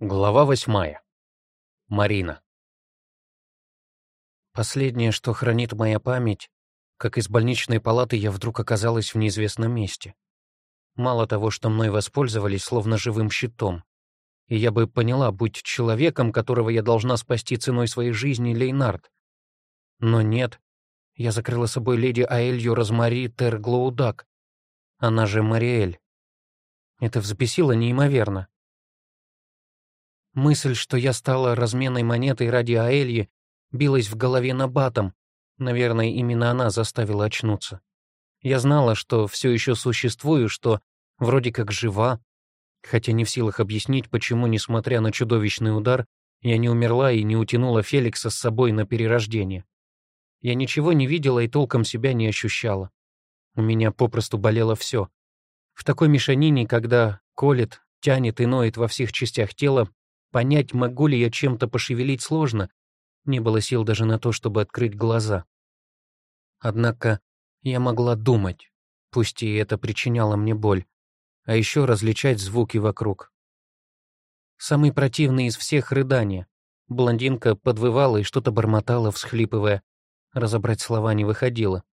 Глава восьмая. Марина. Последнее, что хранит моя память, как из больничной палаты я вдруг оказалась в неизвестном месте. Мало того, что мной воспользовались словно живым щитом, и я бы поняла, будь человеком, которого я должна спасти ценой своей жизни, Лейнард. Но нет, я закрыла собой леди Аэлью Розмари Терглоудак, она же Мариэль. Это взбесило неимоверно. Мысль, что я стала разменной монетой ради Аэльи, билась в голове на батом. Наверное, именно она заставила очнуться. Я знала, что все еще существую, что вроде как жива, хотя не в силах объяснить, почему, несмотря на чудовищный удар, я не умерла и не утянула Феликса с собой на перерождение. Я ничего не видела и толком себя не ощущала. У меня попросту болело все. В такой мешанине, когда колет, тянет и ноет во всех частях тела, Понять, могу ли я чем-то пошевелить, сложно. Не было сил даже на то, чтобы открыть глаза. Однако я могла думать, пусть и это причиняло мне боль, а еще различать звуки вокруг. Самый противный из всех рыдания. Блондинка подвывала и что-то бормотала, всхлипывая. Разобрать слова не выходило.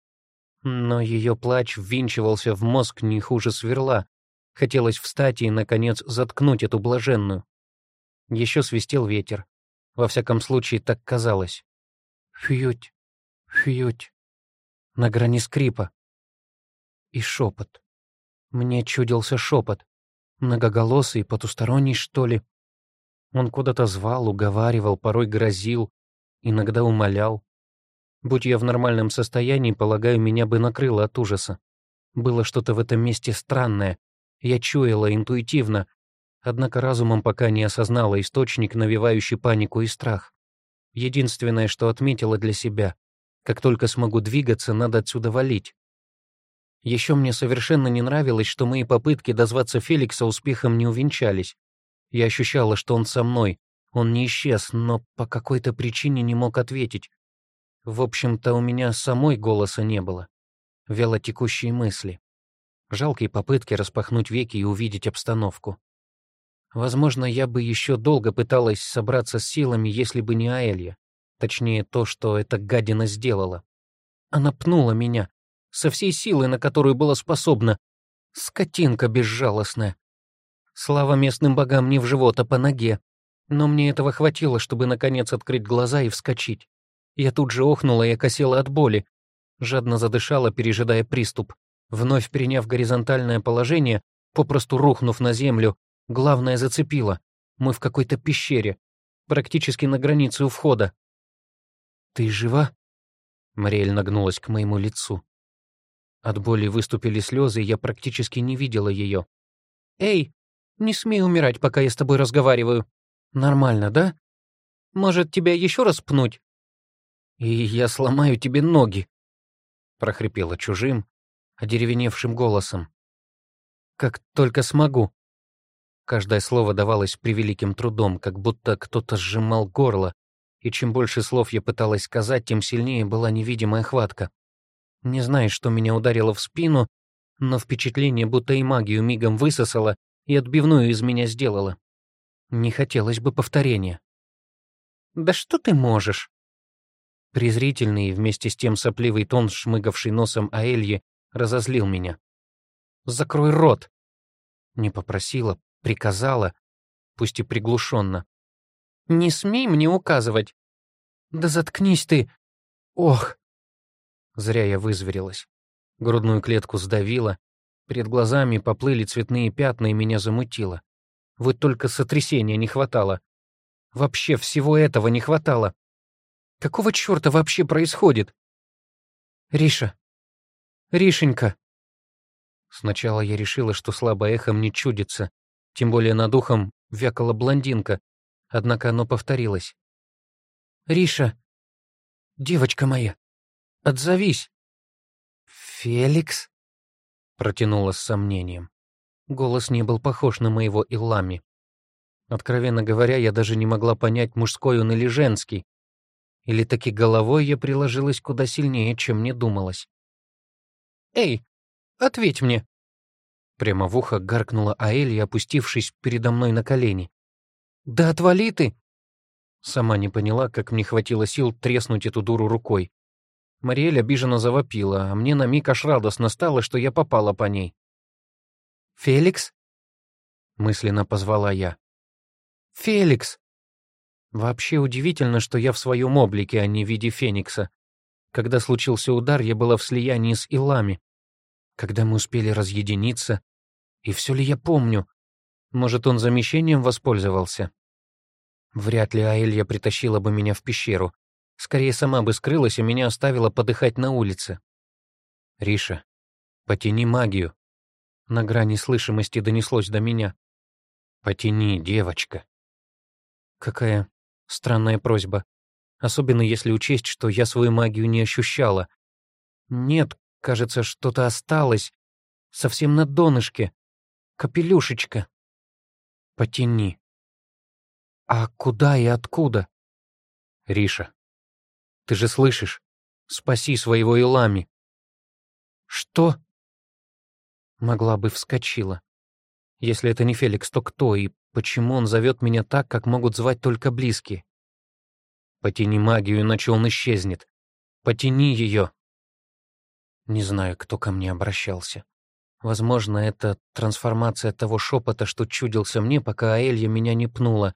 Но ее плач ввинчивался в мозг не хуже сверла. Хотелось встать и, наконец, заткнуть эту блаженную. Еще свистел ветер. Во всяком случае, так казалось. Фьють, фьють. На грани скрипа. И шепот. Мне чудился шепот. Многоголосый, потусторонний, что ли. Он куда-то звал, уговаривал, порой грозил, иногда умолял. Будь я в нормальном состоянии, полагаю, меня бы накрыло от ужаса. Было что-то в этом месте странное. Я чуяла интуитивно, Однако разумом пока не осознала источник, навевающий панику и страх. Единственное, что отметила для себя, как только смогу двигаться, надо отсюда валить. Еще мне совершенно не нравилось, что мои попытки дозваться Феликса успехом не увенчались. Я ощущала, что он со мной, он не исчез, но по какой-то причине не мог ответить. В общем-то, у меня самой голоса не было. Вялотекущие мысли. Жалкие попытки распахнуть веки и увидеть обстановку. Возможно, я бы еще долго пыталась собраться с силами, если бы не Аэлья. Точнее, то, что эта гадина сделала. Она пнула меня, со всей силой, на которую была способна. Скотинка безжалостная. Слава местным богам не в живот, а по ноге. Но мне этого хватило, чтобы наконец открыть глаза и вскочить. Я тут же охнула и окосела от боли. Жадно задышала, пережидая приступ. Вновь приняв горизонтальное положение, попросту рухнув на землю, Главное зацепило. Мы в какой-то пещере, практически на границе у входа. «Ты жива?» Мариэль нагнулась к моему лицу. От боли выступили слезы, и я практически не видела ее. «Эй, не смей умирать, пока я с тобой разговариваю. Нормально, да? Может, тебя еще раз пнуть?» «И я сломаю тебе ноги», — прохрипела чужим, одеревеневшим голосом. «Как только смогу». Каждое слово давалось превеликим трудом, как будто кто-то сжимал горло, и чем больше слов я пыталась сказать, тем сильнее была невидимая хватка. Не знаю, что меня ударило в спину, но впечатление, будто и магию мигом высосала и отбивную из меня сделала. Не хотелось бы повторения. «Да что ты можешь?» Презрительный и вместе с тем сопливый тон, шмыгавший носом Аэльи, разозлил меня. «Закрой рот!» Не попросила, приказала, пусть и приглушенно. «Не смей мне указывать!» «Да заткнись ты! Ох!» Зря я вызверилась. Грудную клетку сдавило, перед глазами поплыли цветные пятна и меня замутило. Вот только сотрясения не хватало. Вообще всего этого не хватало. Какого черта вообще происходит? Риша. Ришенька. Сначала я решила, что слабое эхо мне чудится, тем более над ухом вякала блондинка, однако оно повторилось. «Риша, девочка моя, отзовись!» «Феликс?» — протянула с сомнением. Голос не был похож на моего Илами. Откровенно говоря, я даже не могла понять, мужской он или женский. Или таки головой я приложилась куда сильнее, чем мне думалось. «Эй, ответь мне!» Прямо в ухо гаркнула Аэлья, опустившись передо мной на колени. Да отвали ты!» Сама не поняла, как мне хватило сил треснуть эту дуру рукой. Мариэль обиженно завопила, а мне на миг аж радостно стало, что я попала по ней. «Феликс?» — мысленно позвала я. «Феликс!» Вообще удивительно, что я в своем облике, а не в виде Феникса. Когда случился удар, я была в слиянии с Илами. Когда мы успели разъединиться, и все ли я помню? Может, он замещением воспользовался? Вряд ли Аэлья притащила бы меня в пещеру. Скорее, сама бы скрылась, и меня оставила подыхать на улице. «Риша, потяни магию». На грани слышимости донеслось до меня. «Потяни, девочка». Какая странная просьба. Особенно если учесть, что я свою магию не ощущала. Нет, кажется, что-то осталось. Совсем на донышке. Капелюшечка. Потяни. А куда и откуда? Риша, ты же слышишь? Спаси своего Илами. Что? Могла бы вскочила. Если это не Феликс, то кто и почему он зовет меня так, как могут звать только близкие? Потяни магию, иначе он исчезнет. Потяни ее. Не знаю, кто ко мне обращался. Возможно, это трансформация того шепота, что чудился мне, пока Аэлья меня не пнула,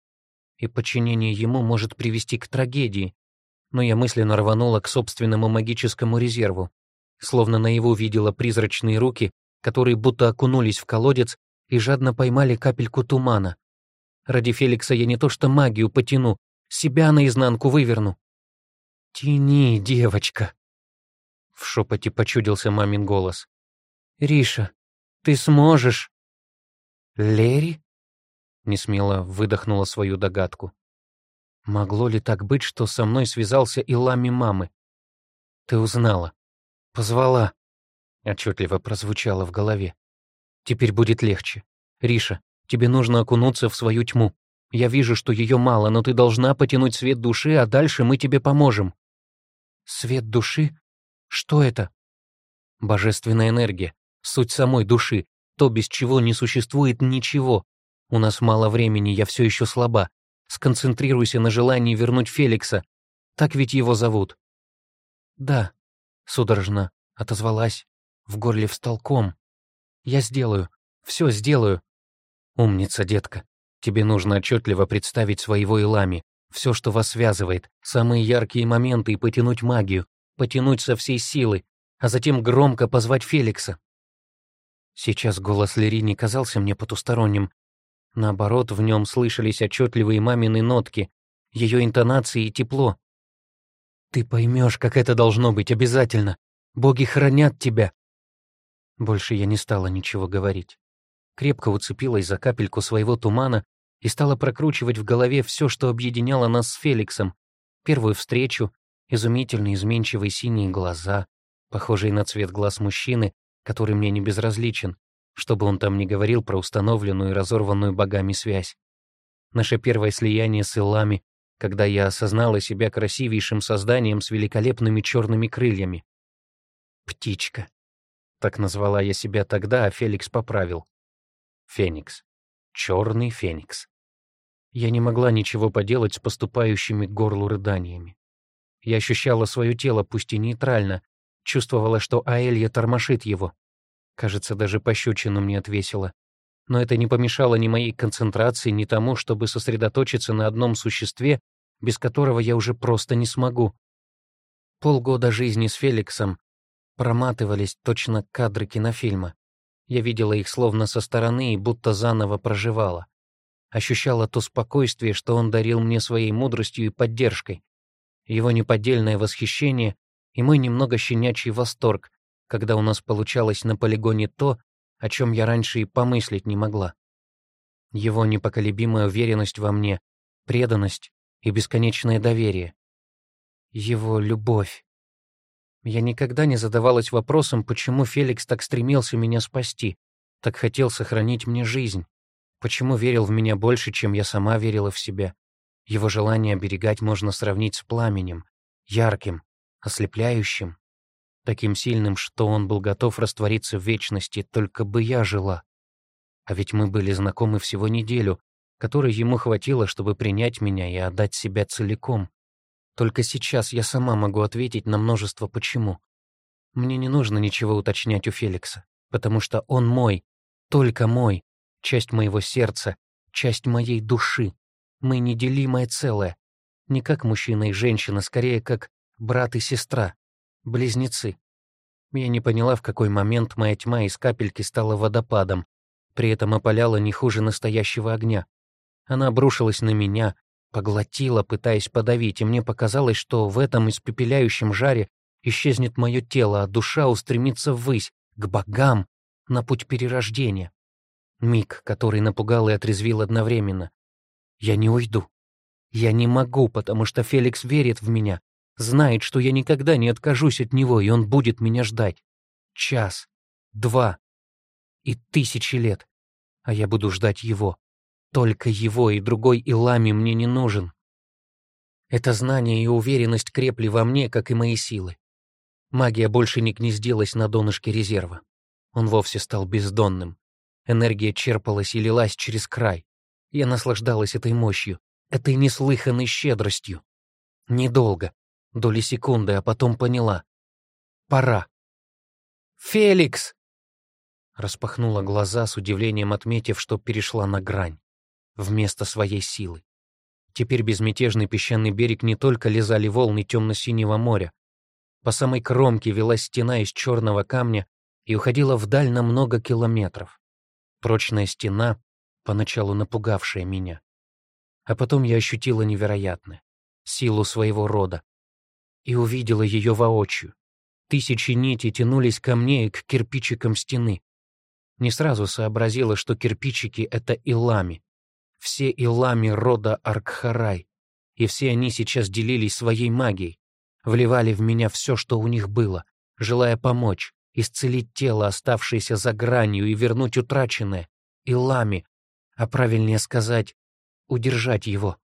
и подчинение ему может привести к трагедии. Но я мысленно рванула к собственному магическому резерву, словно наяву видела призрачные руки, которые будто окунулись в колодец и жадно поймали капельку тумана. Ради Феликса я не то что магию потяну, себя наизнанку выверну. «Тяни, девочка!» В шепоте почудился мамин голос. «Риша, ты сможешь!» «Лерри?» Несмело выдохнула свою догадку. Могло ли так быть, что со мной связался и лами мамы? Ты узнала. Позвала. Отчетливо прозвучало в голове. Теперь будет легче. Риша, тебе нужно окунуться в свою тьму. Я вижу, что ее мало, но ты должна потянуть свет души, а дальше мы тебе поможем. Свет души? Что это? Божественная энергия, суть самой души, то, без чего не существует ничего, у нас мало времени, я все еще слаба. Сконцентрируйся на желании вернуть Феликса. Так ведь его зовут. Да, судорожно отозвалась. В горле встал ком. Я сделаю. Все сделаю. Умница, детка. Тебе нужно отчетливо представить своего Илами, все, что вас связывает, самые яркие моменты и потянуть магию, потянуть со всей силы, а затем громко позвать Феликса. Сейчас голос Лери не казался мне потусторонним, Наоборот, в нем слышались отчетливые мамины нотки, ее интонации и тепло. «Ты поймешь, как это должно быть, обязательно. Боги хранят тебя». Больше я не стала ничего говорить. Крепко уцепилась за капельку своего тумана и стала прокручивать в голове все, что объединяло нас с Феликсом. Первую встречу, изумительно изменчивые синие глаза, похожие на цвет глаз мужчины, который мне не безразличен, что бы он там ни говорил про установленную и разорванную богами связь. Наше первое слияние с Илами, когда я осознала себя красивейшим созданием с великолепными черными крыльями. «Птичка». Так назвала я себя тогда, а Феликс поправил. «Феникс. Черный феникс». Я не могла ничего поделать с поступающими к горлу рыданиями. Я ощущала свое тело, пусть и нейтрально, чувствовала, что Аэлья тормошит его, Кажется, даже пощечину мне отвесила. Но это не помешало ни моей концентрации, ни тому, чтобы сосредоточиться на одном существе, без которого я уже просто не смогу. Полгода жизни с Феликсом проматывались точно кадры кинофильма. Я видела их словно со стороны и будто заново проживала. Ощущала то спокойствие, что он дарил мне своей мудростью и поддержкой, его неподдельное восхищение и мой немного щенячий восторг, когда у нас получалось на полигоне то, о чем я раньше и помыслить не могла. Его непоколебимая уверенность во мне, преданность и бесконечное доверие. Его любовь. Я никогда не задавалась вопросом, почему Феликс так стремился меня спасти, так хотел сохранить мне жизнь, почему верил в меня больше, чем я сама верила в себя. Его желание оберегать можно сравнить с пламенем, ярким, ослепляющим, таким сильным, что он был готов раствориться в вечности, только бы я жила. А ведь мы были знакомы всего неделю, которой ему хватило, чтобы принять меня и отдать себя целиком. Только сейчас я сама могу ответить на множество «почему». Мне не нужно ничего уточнять у Феликса, потому что он мой, только мой, часть моего сердца, часть моей души. Мы неделимое целое. Не как мужчина и женщина, скорее как брат и сестра, близнецы. Я не поняла, в какой момент моя тьма из капельки стала водопадом, при этом опаляла не хуже настоящего огня. Она обрушилась на меня, поглотила, пытаясь подавить, и мне показалось, что в этом испепеляющем жаре исчезнет мое тело, а душа устремится ввысь, к богам, на путь перерождения. Миг, который напугал и отрезвил одновременно. Я не уйду. Я не могу, потому что Феликс верит в меня, знает, что я никогда не откажусь от него, и он будет меня ждать. Час, два и тысячи лет. А я буду ждать его. Только его и другой Илами мне не нужен. Это знание и уверенность крепли во мне, как и мои силы. Магия больше не гнездилась на донышке резерва. Он вовсе стал бездонным. Энергия черпалась и лилась через край. Я наслаждалась этой мощью, этой неслыханной щедростью. Недолго, доли секунды, а потом поняла. Пора. «Феликс!» Распахнула глаза с удивлением, отметив, что перешла на грань. Вместо своей силы. Теперь безмятежный песчаный берег не только лизали волны темно-синего моря. По самой кромке велась стена из черного камня и уходила вдаль на много километров. Прочная стена, поначалу напугавшая меня. А потом я ощутила невероятное — силу своего рода. И увидела ее воочию. Тысячи нитей тянулись ко мне и к кирпичикам стены. Не сразу сообразила, что кирпичики — это илами. Все илами рода Аркхарай. И все они сейчас делились своей магией. Вливали в меня все, что у них было, желая помочь, исцелить тело, оставшееся за гранью, и вернуть утраченное. Илами, а правильнее сказать, удержать его.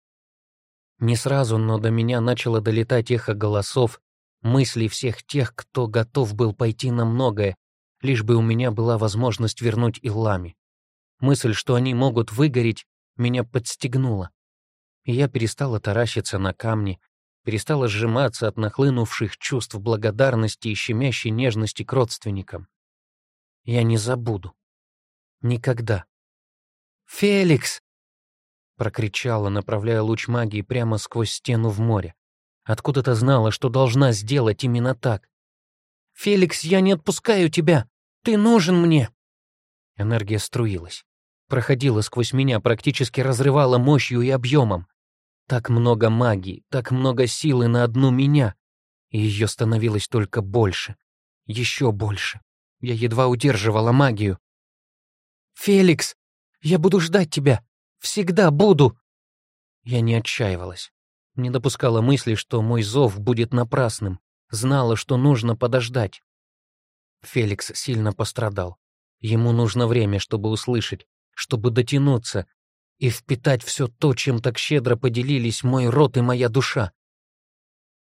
Не сразу, но до меня начало долетать эхо голосов, мыслей всех тех, кто готов был пойти на многое, лишь бы у меня была возможность вернуть Иллами. Мысль, что они могут выгореть, меня подстегнула. И я перестала таращиться на камни, перестала сжиматься от нахлынувших чувств благодарности и щемящей нежности к родственникам. Я не забуду. Никогда. «Феликс!» — прокричала, направляя луч магии прямо сквозь стену в море. Откуда-то знала, что должна сделать именно так. «Феликс, я не отпускаю тебя! Ты нужен мне!» Энергия струилась, проходила сквозь меня, практически разрывала мощью и объемом. Так много магии, так много силы на одну меня, и ее становилось только больше, еще больше. Я едва удерживала магию. «Феликс, я буду ждать тебя! Всегда буду!» Я не отчаивалась, не допускала мысли, что мой зов будет напрасным, знала, что нужно подождать. Феликс сильно пострадал. Ему нужно время, чтобы услышать, чтобы дотянуться и впитать все то, чем так щедро поделились мой род и моя душа.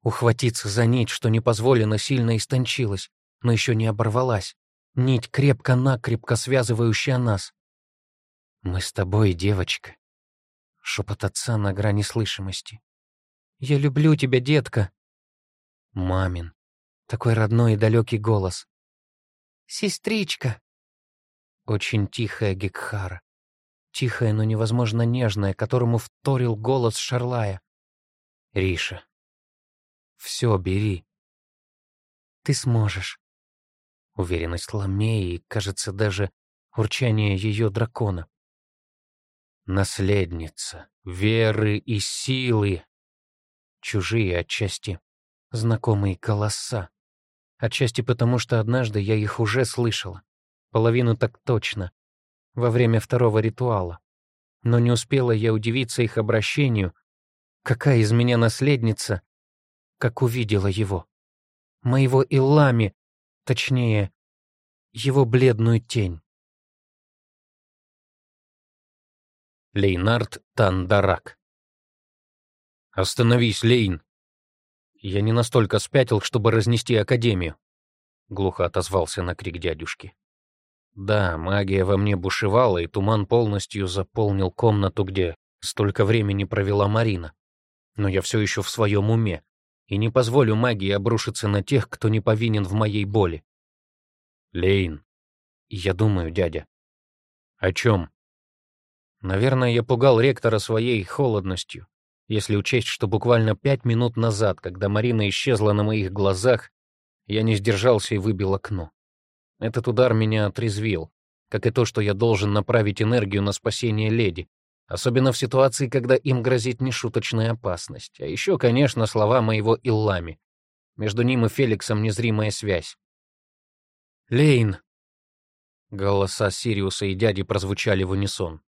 Ухватиться за нить, что не позволено, сильно истончилась, но еще не оборвалась. Нить крепко-накрепко связывающая нас. «Мы с тобой, девочка», — шепот отца на грани слышимости. «Я люблю тебя, детка». Мамин. Такой родной и далекий голос. «Сестричка!» Очень тихая Гекхара. Тихая, но невозможно нежная, которому вторил голос Шарлая. «Риша, все бери. Ты сможешь». Уверенность Ламеи и, кажется, даже урчание ее дракона. Наследница, веры и силы. Чужие отчасти, знакомые голоса. Отчасти потому, что однажды я их уже слышала. Половину так точно. Во время второго ритуала. Но не успела я удивиться их обращению. Какая из меня наследница, как увидела его. Моего Илами, точнее, его бледную тень. Лейнард Тандарак «Остановись, Лейн!» Я не настолько спятил, чтобы разнести Академию. Глухо отозвался на крик дядюшки. Да, магия во мне бушевала, и туман полностью заполнил комнату, где столько времени провела Марина. Но я все еще в своем уме, и не позволю магии обрушиться на тех, кто не повинен в моей боли. Лейн. Я думаю, дядя. О чем? Наверное, я пугал ректора своей холодностью, если учесть, что буквально пять минут назад, когда Марина исчезла на моих глазах, я не сдержался и выбил окно. Этот удар меня отрезвил, как и то, что я должен направить энергию на спасение леди, особенно в ситуации, когда им грозит нешуточная опасность. А еще, конечно, слова моего Иллами. Между ним и Феликсом незримая связь. «Лейн!» Голоса Сириуса и дяди прозвучали в унисон.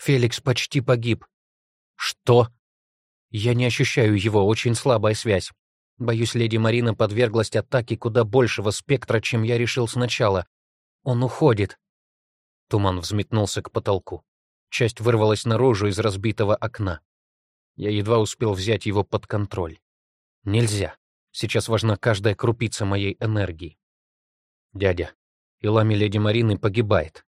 «Феликс почти погиб». «Что?» «Я не ощущаю его, очень слабая связь. Боюсь, леди Марина подверглась атаке куда большего спектра, чем я решил сначала. Он уходит. Туман взметнулся к потолку. Часть вырвалась наружу из разбитого окна. Я едва успел взять его под контроль. Нельзя. Сейчас важна каждая крупица моей энергии. Дядя, Илами леди Марины погибает,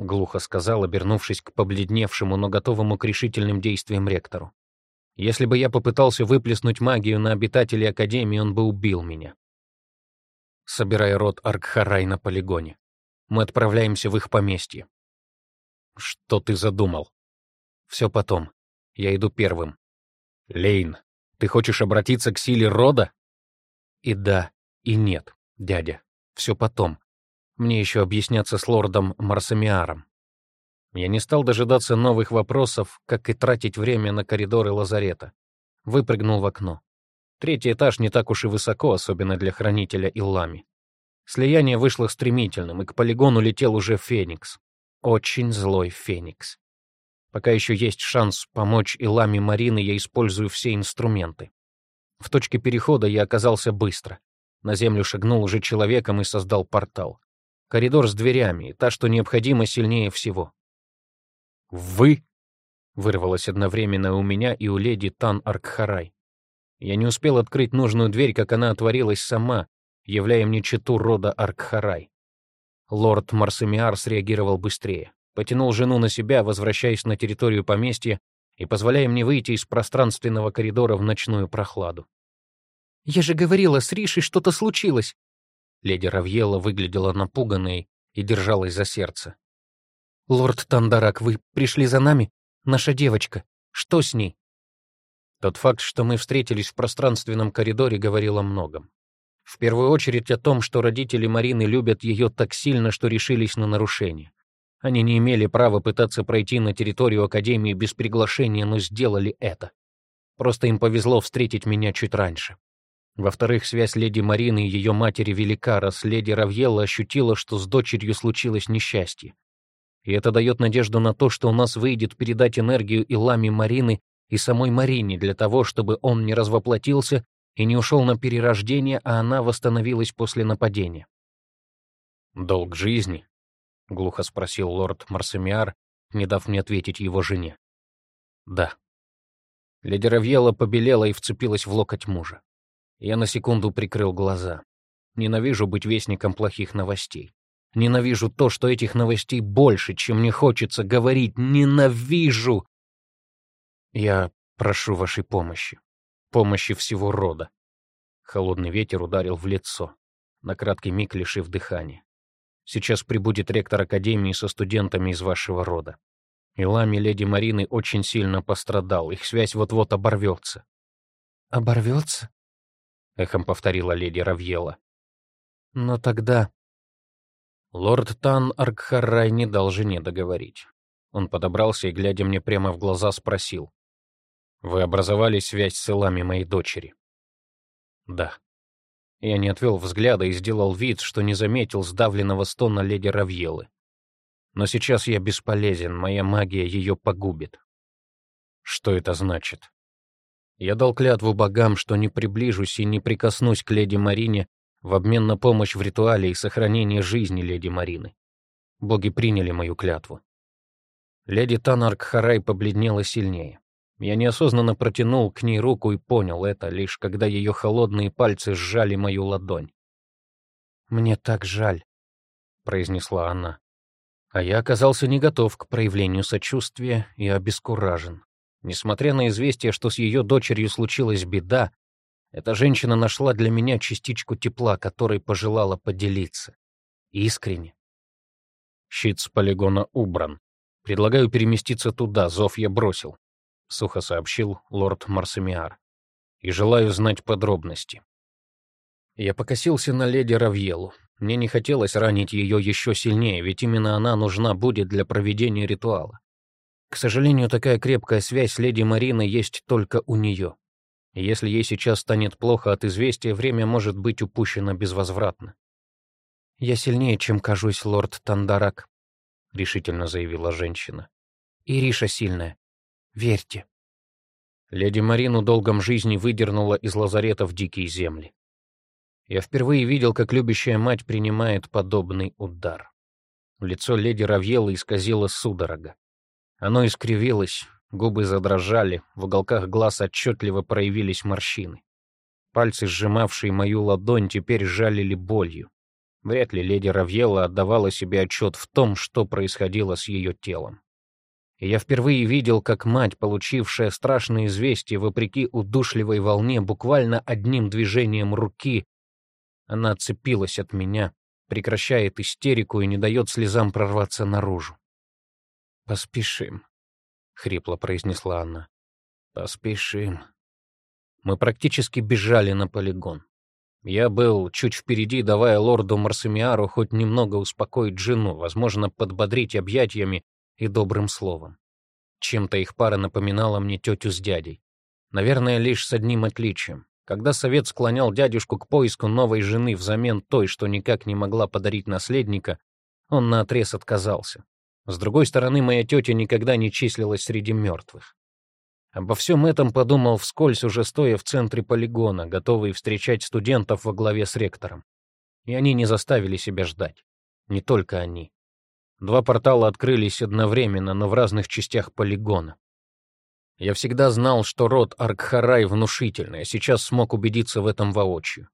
глухо сказал, обернувшись к побледневшему, но готовому к решительным действиям ректору. Если бы я попытался выплеснуть магию на обитателей Академии, он бы убил меня. Собирая рот Аркхарай на полигоне. Мы отправляемся в их поместье. Что ты задумал? Все потом. Я иду первым. Лейн, ты хочешь обратиться к силе рода? И да, и нет, дядя. Все потом. Мне еще объясняться с лордом Марсамиаром. Я не стал дожидаться новых вопросов, как и тратить время на коридоры лазарета. Выпрыгнул в окно. Третий этаж не так уж и высоко, особенно для хранителя Иллами. Слияние вышло стремительным, и к полигону летел уже Феникс. Очень злой Феникс. Пока еще есть шанс помочь Илами Марины, я использую все инструменты. В точке перехода я оказался быстро. На землю шагнул уже человеком и создал портал. Коридор с дверями, та, что необходимо, сильнее всего. «Вы?» — вырвалось одновременно у меня и у леди Тан Аркхарай. Я не успел открыть нужную дверь, как она отворилась сама, являя мне чету рода Аркхарай. Лорд Марсемиар среагировал быстрее, потянул жену на себя, возвращаясь на территорию поместья и позволяя мне выйти из пространственного коридора в ночную прохладу. «Я же говорила, с Ришей что-то случилось!» Леди Равьела выглядела напуганной и держалась за сердце. «Лорд Тандарак, вы пришли за нами? Наша девочка. Что с ней?» Тот факт, что мы встретились в пространственном коридоре, говорил о многом. В первую очередь о том, что родители Марины любят ее так сильно, что решились на нарушение. Они не имели права пытаться пройти на территорию Академии без приглашения, но сделали это. Просто им повезло встретить меня чуть раньше. Во-вторых, связь леди Марины и ее матери велика, раз леди Равьелла ощутила, что с дочерью случилось несчастье. И это дает надежду на то, что у нас выйдет передать энергию и ламе Марины и самой Марине для того, чтобы он не развоплотился и не ушел на перерождение, а она восстановилась после нападения. «Долг жизни?» — глухо спросил лорд Марсемиар, не дав мне ответить его жене. «Да». Леди Равьела побелела и вцепилась в локоть мужа. Я на секунду прикрыл глаза. Ненавижу быть вестником плохих новостей. Ненавижу то, что этих новостей больше, чем мне хочется говорить. Ненавижу! Я прошу вашей помощи. Помощи всего рода. Холодный ветер ударил в лицо, на краткий миг лишив дыхания. Сейчас прибудет ректор Академии со студентами из вашего рода. Илами леди Марины очень сильно пострадал, их связь вот-вот оборвется. «Оборвется?» — эхом повторила леди Равьела. «Но тогда...» Лорд Тан Аркхаррай не дал жене договорить. Он подобрался и, глядя мне прямо в глаза, спросил. «Вы образовали связь с Илами моей дочери?» «Да». Я не отвел взгляда и сделал вид, что не заметил сдавленного стона леди Равьелы. Но сейчас я бесполезен, моя магия ее погубит. Что это значит? Я дал клятву богам, что не приближусь и не прикоснусь к леди Марине в обмен на помощь в ритуале и сохранение жизни леди Марины. Боги приняли мою клятву. Леди Танарк Харай побледнела сильнее. Я неосознанно протянул к ней руку и понял это, лишь когда ее холодные пальцы сжали мою ладонь. «Мне так жаль», — произнесла она. А я оказался не готов к проявлению сочувствия и обескуражен. Несмотря на известие, что с ее дочерью случилась беда, эта женщина нашла для меня частичку тепла, которой пожелала поделиться. Искренне. Щит с полигона убран. Предлагаю переместиться туда, зов я бросил, — сухо сообщил лорд Марсемиар. И желаю знать подробности. Я покосился на леди Равьелу. Мне не хотелось ранить ее еще сильнее, ведь именно она нужна будет для проведения ритуала. К сожалению, такая крепкая связь с леди Мариной есть только у нее. Если ей сейчас станет плохо от известия, время может быть упущено безвозвратно. «Я сильнее, чем кажусь, лорд Тандарак», — решительно заявила женщина. «И Риша сильная. Верьте». Леди Марину долгом жизни выдернула из лазарета в дикие земли. Я впервые видел, как любящая мать принимает подобный удар. Лицо леди Равьелы исказило судорога. Оно искривилось, губы задрожали, в уголках глаз отчетливо проявились морщины. Пальцы, сжимавшие мою ладонь, теперь жалили болью. Вряд ли леди Равьела отдавала себе отчет в том, что происходило с ее телом. И я впервые видел, как мать, получившая страшное известие вопреки удушливой волне, буквально одним движением руки она отцепилась от меня, прекращает истерику и не дает слезам прорваться наружу. «Поспешим», — хрипло произнесла она. «Поспешим». Мы практически бежали на полигон. Я был чуть впереди, давая лорду Марсемиару хоть немного успокоить жену, возможно, подбодрить объятиями и добрым словом. Чем-то их пара напоминала мне тетю с дядей. Наверное, лишь с одним отличием. Когда совет склонял дядюшку к поиску новой жены взамен той, что никак не могла подарить наследника, он наотрез отказался. С другой стороны, моя тетя никогда не числилась среди мертвых. Обо всем этом подумал вскользь, уже стоя в центре полигона, готовый встречать студентов во главе с ректором. И они не заставили себя ждать. Не только они. Два портала открылись одновременно, но в разных частях полигона. Я всегда знал, что род Аркхарай внушительный, а сейчас смог убедиться в этом воочию.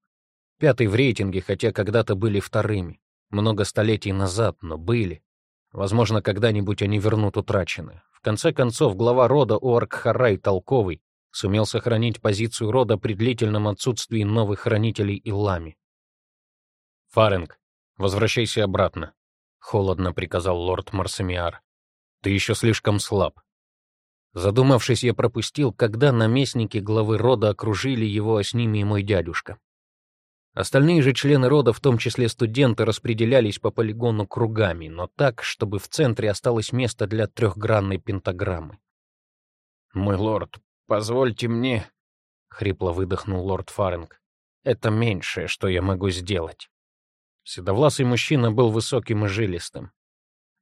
Пятый в рейтинге, хотя когда-то были вторыми. Много столетий назад, но были. Возможно, когда-нибудь они вернут утраченное. В конце концов, глава рода у Аркхарай толковый, сумел сохранить позицию рода при длительном отсутствии новых хранителей Илами. «Фаренг, возвращайся обратно», — холодно приказал лорд Марсемиар. «Ты еще слишком слаб. Задумавшись, я пропустил, когда наместники главы рода окружили его, а с ними и мой дядюшка. Остальные же члены рода, в том числе студенты, распределялись по полигону кругами, но так, чтобы в центре осталось место для трехгранной пентаграммы. «Мой лорд, позвольте мне...» — хрипло выдохнул лорд Фаринг. «Это меньшее, что я могу сделать». Седовласый мужчина был высоким и жилистым.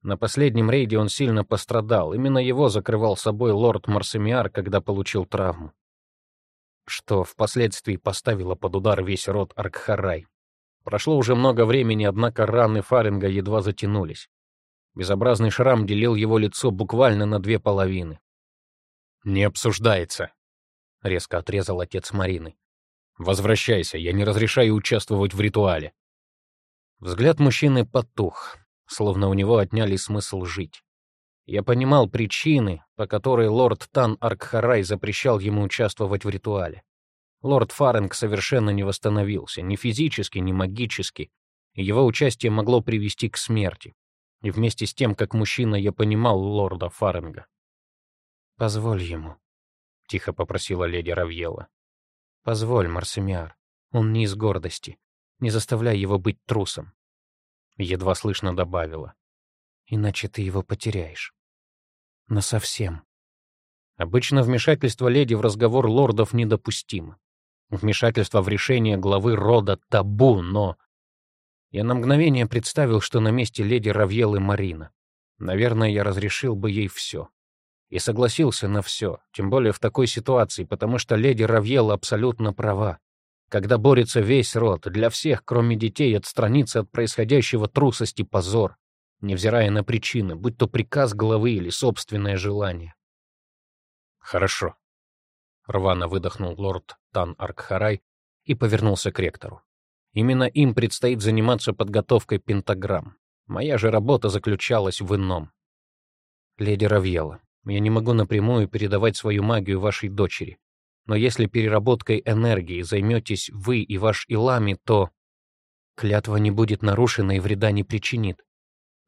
На последнем рейде он сильно пострадал. Именно его закрывал собой лорд Марсемиар, когда получил травму. Что впоследствии поставило под удар весь род Аркхарай. Прошло уже много времени, однако раны Фаринга едва затянулись. Безобразный шрам делил его лицо буквально на две половины. «Не обсуждается», — резко отрезал отец Марины. «Возвращайся, я не разрешаю участвовать в ритуале». Взгляд мужчины потух словно у него отняли смысл жить. Я понимал причины, по которой лорд Тан Аркхарай запрещал ему участвовать в ритуале. Лорд Фаренг совершенно не восстановился, ни физически, ни магически, и его участие могло привести к смерти. И вместе с тем, как мужчина, я понимал лорда Фаренга. «Позволь ему», — тихо попросила леди Равьела. «Позволь, Марсемиар, он не из гордости. Не заставляй его быть трусом. Едва слышно добавила. «Иначе ты его потеряешь. Насовсем». Обычно вмешательство леди в разговор лордов недопустимо. Вмешательство в решение главы рода табу, но... Я на мгновение представил, что на месте леди Равьелы Марина. Наверное, я разрешил бы ей все. И согласился на все, тем более в такой ситуации, потому что леди Равьела абсолютно права когда борется весь род, для всех, кроме детей, отстраниться от происходящего трусости позор, невзирая на причины, будь то приказ главы или собственное желание. «Хорошо», — рвано выдохнул лорд Тан Аркхарай и повернулся к ректору. Именно им предстоит заниматься подготовкой пентаграмм. Моя же работа заключалась в ином. Леди Равьела, я не могу напрямую передавать свою магию вашей дочери. Но если переработкой энергии займетесь вы и ваш Илами, то... Клятва не будет нарушена и вреда не причинит.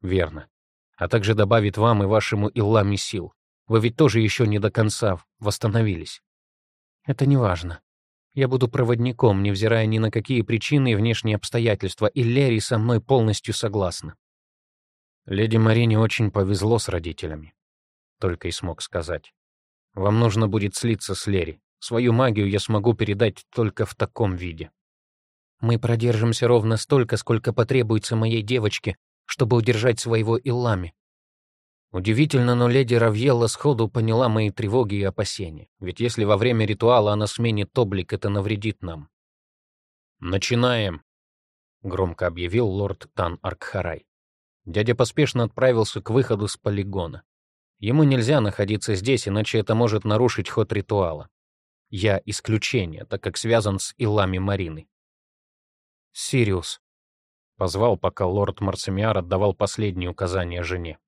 Верно. А также добавит вам и вашему Илами сил. Вы ведь тоже еще не до конца восстановились. Это не важно. Я буду проводником, невзирая ни на какие причины и внешние обстоятельства, и Лерри со мной полностью согласна. Леди Марине очень повезло с родителями. Только и смог сказать. Вам нужно будет слиться с Лерри. Свою магию я смогу передать только в таком виде. Мы продержимся ровно столько, сколько потребуется моей девочке, чтобы удержать своего Иллами. Удивительно, но леди Равьелла сходу поняла мои тревоги и опасения, ведь если во время ритуала она сменит облик, это навредит нам. «Начинаем», — громко объявил лорд Тан Аркхарай. Дядя поспешно отправился к выходу с полигона. Ему нельзя находиться здесь, иначе это может нарушить ход ритуала. Я исключение, так как связан с Илами Марины. «Сириус», — позвал, пока лорд Марсемиар отдавал последние указания жене.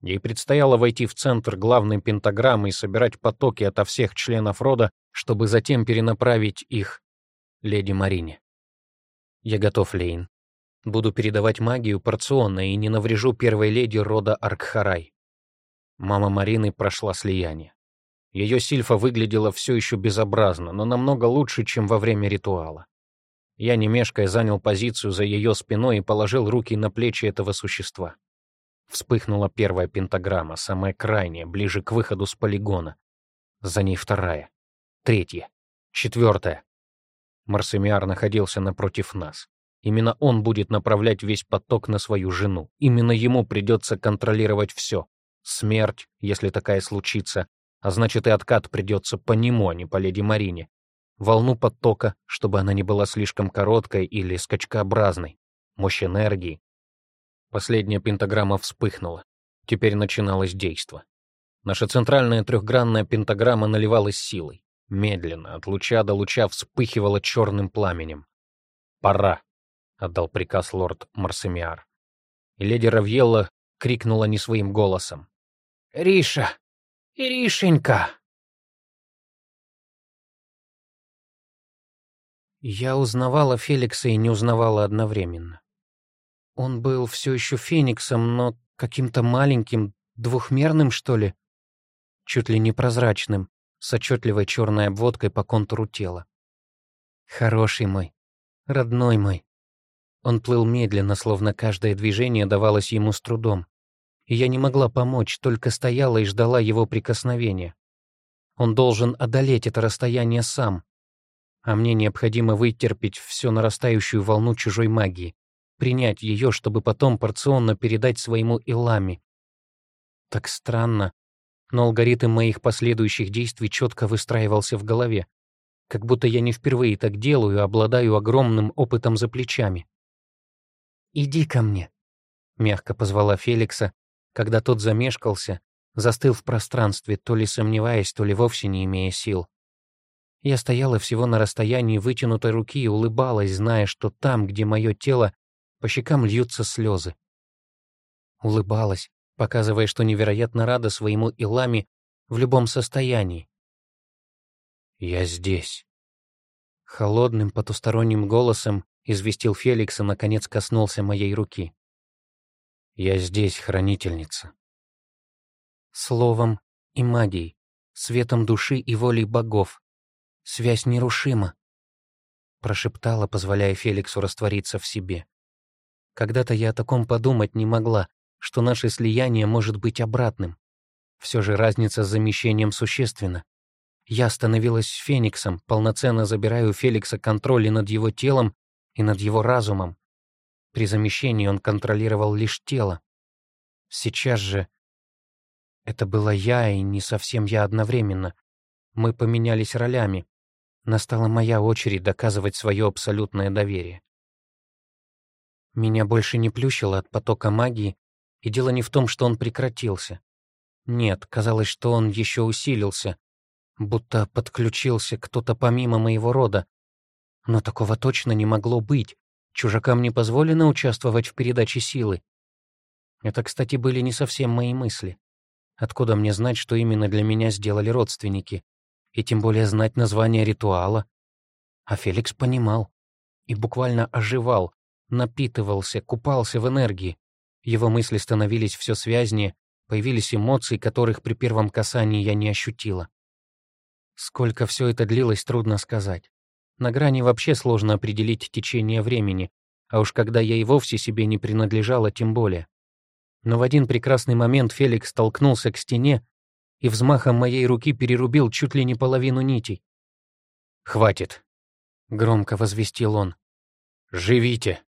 Ей предстояло войти в центр главной пентаграммы и собирать потоки ото всех членов рода, чтобы затем перенаправить их леди Марине. «Я готов, Лейн. Буду передавать магию порционно и не наврежу первой леди рода Аркхарай». Мама Марины прошла слияние. Ее сильфа выглядела все еще безобразно, но намного лучше, чем во время ритуала. Я, не мешкая, занял позицию за ее спиной и положил руки на плечи этого существа. Вспыхнула первая пентаграмма, самая крайняя, ближе к выходу с полигона. За ней вторая, третья, четвертая. Марсемиар находился напротив нас. Именно он будет направлять весь поток на свою жену. Именно ему придется контролировать все. Смерть, если такая случится, а значит и откат придется по нему, а не по леди Марине. Волну потока, чтобы она не была слишком короткой или скачкообразной. Мощь энергии. Последняя пентаграмма вспыхнула. Теперь начиналось действо. Наша центральная трехгранная пентаграмма наливалась силой. Медленно, от луча до луча вспыхивала черным пламенем. «Пора!» — отдал приказ лорд Марсемиар. И леди Равьелла крикнула не своим голосом. «Риша! Иришенька!» Я узнавала Феликса и не узнавала одновременно. Он был все еще фениксом, но каким-то маленьким, двухмерным, что ли? Чуть ли не прозрачным, с отчетливой черной обводкой по контуру тела. Хороший мой, родной мой. Он плыл медленно, словно каждое движение давалось ему с трудом и я не могла помочь, только стояла и ждала его прикосновения. Он должен одолеть это расстояние сам, а мне необходимо вытерпеть всю нарастающую волну чужой магии, принять ее, чтобы потом порционно передать своему Илами. Так странно, но алгоритм моих последующих действий четко выстраивался в голове, как будто я не впервые так делаю, обладаю огромным опытом за плечами. «Иди ко мне», — мягко позвала Феликса, когда тот замешкался, застыл в пространстве, то ли сомневаясь, то ли вовсе не имея сил. Я стояла всего на расстоянии вытянутой руки и улыбалась, зная, что там, где мое тело, по щекам льются слезы. Улыбалась, показывая, что невероятно рада своему Илами в любом состоянии. «Я здесь». Холодным потусторонним голосом известил Феликс и, наконец, коснулся моей руки. Я здесь, хранительница. Словом и магией, светом души и волей богов. Связь нерушима, прошептала, позволяя Феликсу раствориться в себе. Когда-то я о таком подумать не могла, что наше слияние может быть обратным. Все же разница с замещением существенна. Я становилась фениксом, полноценно забираю у Феликса контроль и над его телом, и над его разумом. При замещении он контролировал лишь тело. Сейчас же это была я и не совсем я одновременно. Мы поменялись ролями. Настала моя очередь доказывать свое абсолютное доверие. Меня больше не плющило от потока магии, и дело не в том, что он прекратился. Нет, казалось, что он еще усилился, будто подключился кто-то помимо моего рода. Но такого точно не могло быть. Чужакам не позволено участвовать в передаче силы. Это, кстати, были не совсем мои мысли. Откуда мне знать, что именно для меня сделали родственники? И тем более знать название ритуала? А Феликс понимал. И буквально оживал, напитывался, купался в энергии. Его мысли становились все связнее, появились эмоции, которых при первом касании я не ощутила. Сколько все это длилось, трудно сказать. На грани вообще сложно определить течение времени, а уж когда я и вовсе себе не принадлежала, тем более. Но в один прекрасный момент Феликс столкнулся к стене и взмахом моей руки перерубил чуть ли не половину нитей. «Хватит», — громко возвестил он. «Живите!»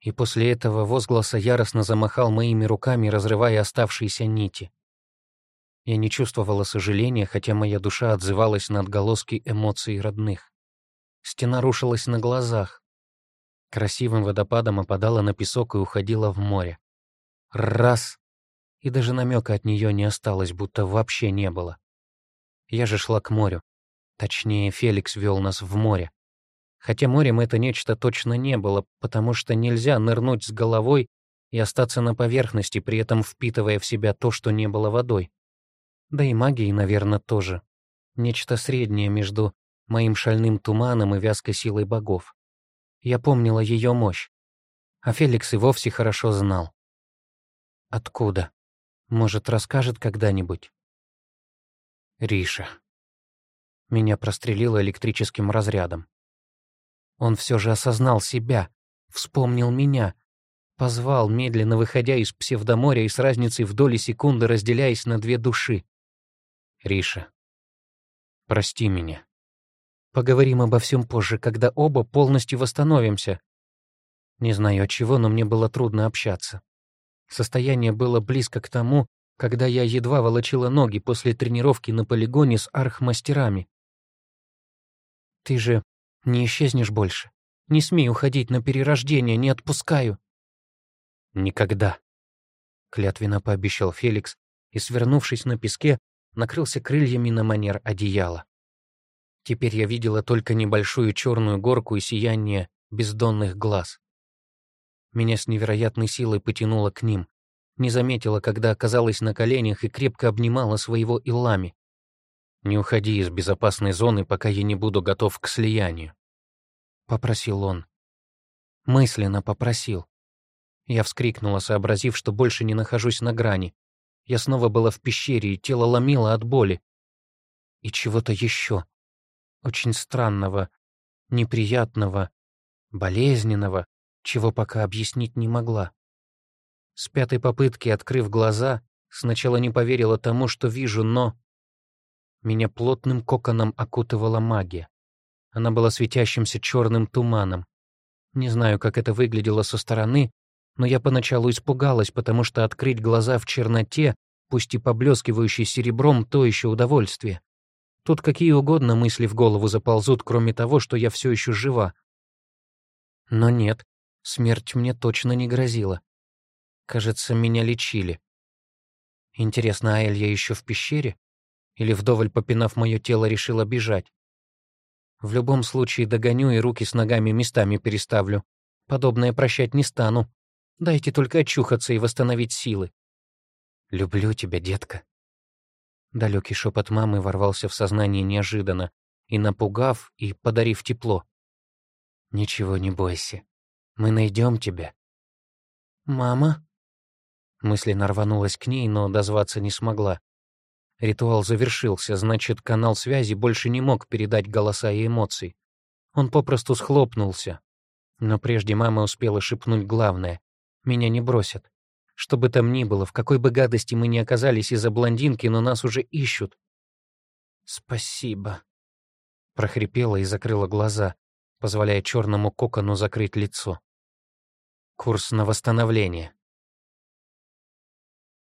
И после этого возгласа яростно замахал моими руками, разрывая оставшиеся нити. Я не чувствовала сожаления, хотя моя душа отзывалась на отголоски эмоций родных. Стена рушилась на глазах. Красивым водопадом опадала на песок и уходила в море. Раз! И даже намека от нее не осталось, будто вообще не было. Я же шла к морю. Точнее, Феликс вел нас в море. Хотя морем это нечто точно не было, потому что нельзя нырнуть с головой и остаться на поверхности, при этом впитывая в себя то, что не было водой. Да и магией, наверное, тоже. Нечто среднее между моим шальным туманом и вязкой силой богов. Я помнила ее мощь. А Феликс и вовсе хорошо знал. Откуда? Может, расскажет когда-нибудь? Риша. Меня прострелило электрическим разрядом. Он все же осознал себя, вспомнил меня, позвал, медленно выходя из псевдоморя и с разницей в доли секунды разделяясь на две души. Риша, прости меня. Поговорим обо всем позже, когда оба полностью восстановимся. Не знаю от чего, но мне было трудно общаться. Состояние было близко к тому, когда я едва волочила ноги после тренировки на полигоне с архмастерами. Ты же не исчезнешь больше. Не смей уходить на перерождение, не отпускаю. Никогда. Клятвенно пообещал Феликс и, свернувшись на песке, накрылся крыльями на манер одеяла. Теперь я видела только небольшую черную горку и сияние бездонных глаз. Меня с невероятной силой потянуло к ним. Не заметила, когда оказалась на коленях и крепко обнимала своего Илами. «Не уходи из безопасной зоны, пока я не буду готов к слиянию», — попросил он. Мысленно попросил. Я вскрикнула, сообразив, что больше не нахожусь на грани, я снова была в пещере, и тело ломило от боли. И чего-то еще. Очень странного, неприятного, болезненного, чего пока объяснить не могла. С пятой попытки, открыв глаза, сначала не поверила тому, что вижу, но... Меня плотным коконом окутывала магия. Она была светящимся черным туманом. Не знаю, как это выглядело со стороны, но я поначалу испугалась, потому что открыть глаза в черноте, пусть и поблескивающей серебром, то еще удовольствие. Тут какие угодно мысли в голову заползут, кроме того, что я все еще жива. Но нет, смерть мне точно не грозила. Кажется, меня лечили. Интересно, а Элья еще в пещере? Или вдоволь попинав мое тело, решила бежать? В любом случае догоню и руки с ногами местами переставлю. Подобное прощать не стану. Дайте только очухаться и восстановить силы. Люблю тебя, детка. Далекий шепот мамы ворвался в сознание неожиданно и напугав, и подарив тепло. Ничего не бойся. Мы найдем тебя. Мама? Мысленно рванулась к ней, но дозваться не смогла. Ритуал завершился, значит, канал связи больше не мог передать голоса и эмоции. Он попросту схлопнулся. Но прежде мама успела шепнуть главное. Меня не бросят. Что бы там ни было, в какой бы гадости мы ни оказались из-за блондинки, но нас уже ищут. «Спасибо», — прохрипела и закрыла глаза, позволяя черному кокону закрыть лицо. Курс на восстановление.